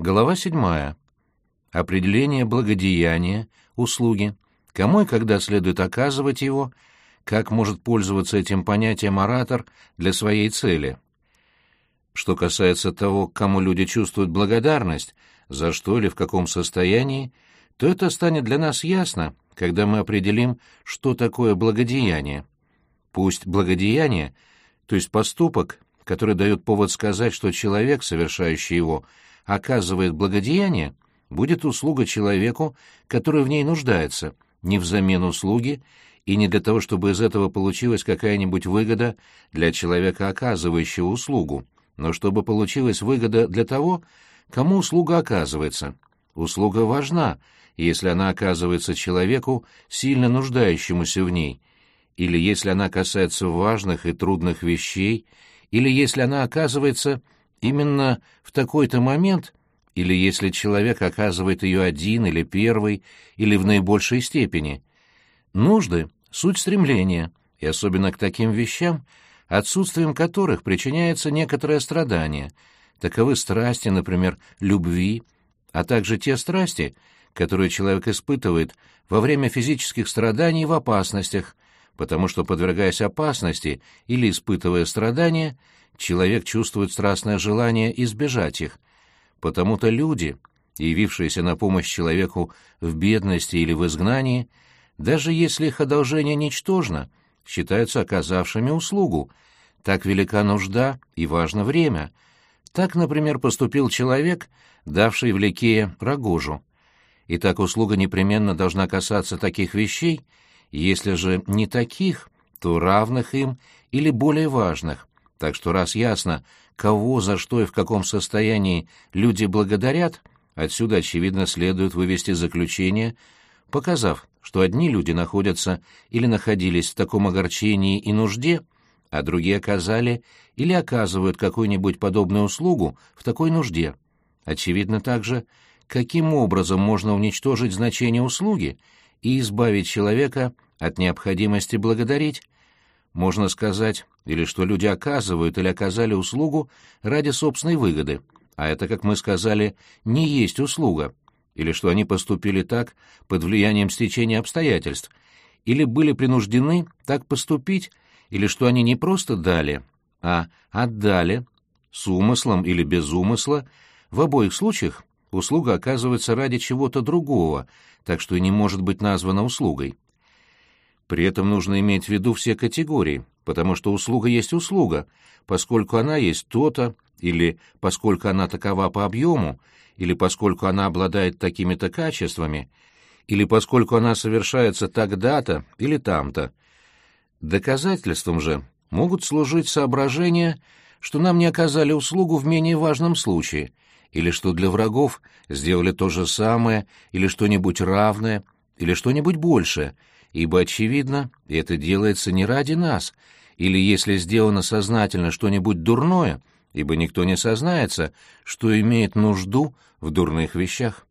Глава 7. Определение благодеяния, услуги, кому и когда следует оказывать его, как может пользоваться этим понятием оратор для своей цели. Что касается того, кому люди чувствуют благодарность, за что или в каком состоянии, то это станет для нас ясно, когда мы определим, что такое благодеяние. Пусть благодеяние, то есть поступок, который дает повод сказать, что человек, совершающий его, оказывает благодеяние, будет услуга человеку, который в ней нуждается, не взамен услуги и не для того, чтобы из этого получилась какая-нибудь выгода для человека, оказывающего услугу, но чтобы получилась выгода для того, кому услуга оказывается. Услуга важна, если она оказывается человеку, сильно нуждающемуся в ней, или если она касается важных и трудных вещей, или если она оказывается именно в такой-то момент, или если человек оказывает ее один или первый, или в наибольшей степени. Нужды — суть стремления, и особенно к таким вещам, отсутствием которых причиняется некоторое страдание. Таковы страсти, например, любви, а также те страсти, которые человек испытывает во время физических страданий в опасностях, потому что, подвергаясь опасности или испытывая страдания, человек чувствует страстное желание избежать их. Потому-то люди, явившиеся на помощь человеку в бедности или в изгнании, даже если их одолжение ничтожно, считаются оказавшими услугу. Так велика нужда и важно время. Так, например, поступил человек, давший в Ликее рогожу. И так услуга непременно должна касаться таких вещей, если же не таких, то равных им или более важных. Так что раз ясно, кого, за что и в каком состоянии люди благодарят, отсюда, очевидно, следует вывести заключение, показав, что одни люди находятся или находились в таком огорчении и нужде, а другие оказали или оказывают какую-нибудь подобную услугу в такой нужде. Очевидно также, каким образом можно уничтожить значение услуги и избавить человека от необходимости благодарить. Можно сказать, или что люди оказывают или оказали услугу ради собственной выгоды, а это, как мы сказали, не есть услуга, или что они поступили так под влиянием стечения обстоятельств, или были принуждены так поступить, или что они не просто дали, а отдали, с умыслом или без умысла, в обоих случаях услуга оказывается ради чего-то другого, так что и не может быть названа услугой. При этом нужно иметь в виду все категории, потому что услуга есть услуга, поскольку она есть то-то, или поскольку она такова по объему, или поскольку она обладает такими-то качествами, или поскольку она совершается тогда-то или там-то. Доказательством же могут служить соображения, что нам не оказали услугу в менее важном случае, или что для врагов сделали то же самое, или что-нибудь равное, или что-нибудь большее — ибо, очевидно, это делается не ради нас, или если сделано сознательно что-нибудь дурное, ибо никто не сознается, что имеет нужду в дурных вещах.